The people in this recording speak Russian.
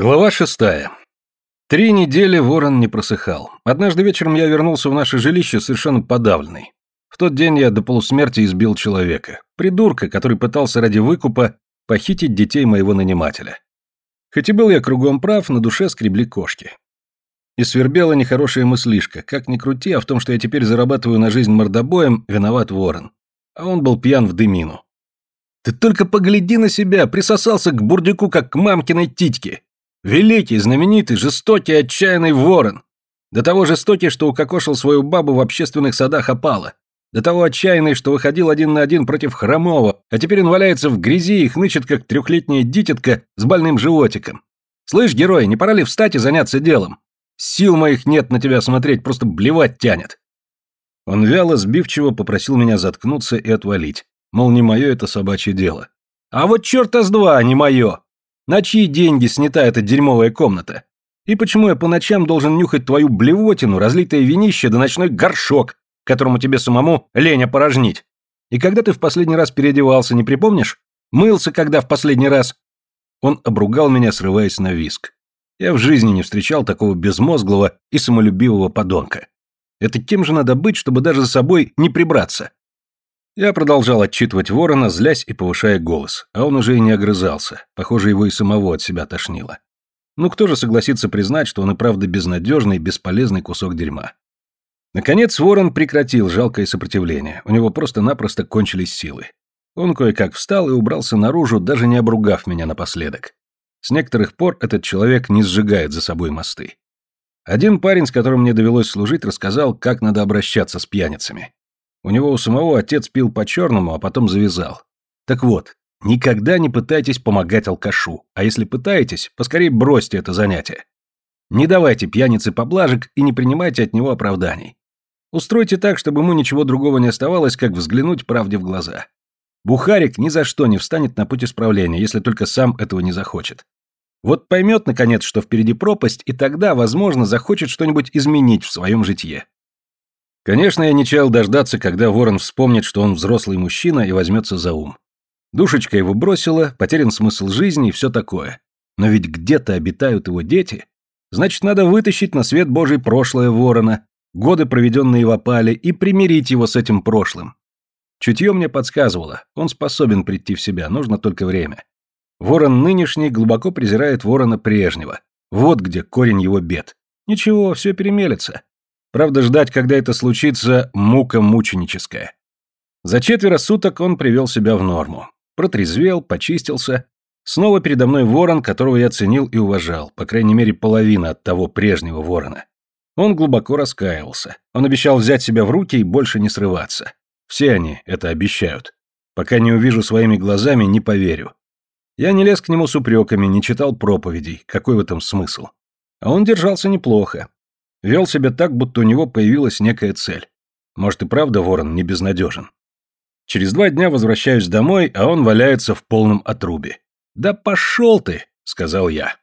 Глава шестая. Три недели ворон не просыхал. Однажды вечером я вернулся в наше жилище совершенно подавленный. В тот день я до полусмерти избил человека. Придурка, который пытался ради выкупа похитить детей моего нанимателя. Хоть и был я кругом прав, на душе скребли кошки. И свербела нехорошая мыслишка. Как ни крути, а в том, что я теперь зарабатываю на жизнь мордобоем, виноват ворон. А он был пьян в дымину. Ты только погляди на себя, присосался к бурдюку, как к мамкиной титьке. Великий, знаменитый, жестокий, отчаянный ворон. До того жестокий, что укокошил свою бабу в общественных садах опала. До того отчаянный, что выходил один на один против Хромова, а теперь он валяется в грязи и хнычет, как трехлетняя дитятка с больным животиком. Слышь, герой, не пора ли встать и заняться делом? Сил моих нет на тебя смотреть, просто блевать тянет. Он вяло, сбивчиво попросил меня заткнуться и отвалить. Мол, не мое это собачье дело. А вот черта с два, не мое. На чьи деньги снята эта дерьмовая комната? И почему я по ночам должен нюхать твою блевотину, разлитое винище да ночной горшок, которому тебе самому лень опорожнить? И когда ты в последний раз переодевался, не припомнишь? Мылся когда в последний раз?» Он обругал меня, срываясь на виск. Я в жизни не встречал такого безмозглого и самолюбивого подонка. Это кем же надо быть, чтобы даже за собой не прибраться? Я продолжал отчитывать ворона, злясь и повышая голос, а он уже и не огрызался, похоже, его и самого от себя тошнило. Ну кто же согласится признать, что он и правда безнадежный, бесполезный кусок дерьма? Наконец ворон прекратил жалкое сопротивление, у него просто-напросто кончились силы. Он кое-как встал и убрался наружу, даже не обругав меня напоследок. С некоторых пор этот человек не сжигает за собой мосты. Один парень, с которым мне довелось служить, рассказал, как надо обращаться с пьяницами. У него у самого отец пил по-черному, а потом завязал. Так вот, никогда не пытайтесь помогать алкашу, а если пытаетесь, поскорее бросьте это занятие. Не давайте пьянице поблажек и не принимайте от него оправданий. Устройте так, чтобы ему ничего другого не оставалось, как взглянуть правде в глаза. Бухарик ни за что не встанет на путь исправления, если только сам этого не захочет. Вот поймет, наконец, что впереди пропасть, и тогда, возможно, захочет что-нибудь изменить в своем житье. Конечно, я не чаял дождаться, когда ворон вспомнит, что он взрослый мужчина и возьмется за ум. Душечка его бросила, потерян смысл жизни и все такое. Но ведь где-то обитают его дети. Значит, надо вытащить на свет Божий прошлое ворона, годы, проведенные в опале, и примирить его с этим прошлым. Чутье мне подсказывало, он способен прийти в себя, нужно только время. Ворон нынешний глубоко презирает ворона прежнего. Вот где корень его бед. Ничего, все перемелется. Правда, ждать, когда это случится, мука мученическая. За четверо суток он привел себя в норму. Протрезвел, почистился. Снова передо мной ворон, которого я ценил и уважал, по крайней мере, половина от того прежнего ворона. Он глубоко раскаивался. Он обещал взять себя в руки и больше не срываться. Все они это обещают. Пока не увижу своими глазами, не поверю. Я не лез к нему с упреками, не читал проповедей. Какой в этом смысл? А он держался неплохо. Вел себя так, будто у него появилась некая цель. Может и правда ворон не безнадежен. Через два дня возвращаюсь домой, а он валяется в полном отрубе. «Да пошел ты!» — сказал я.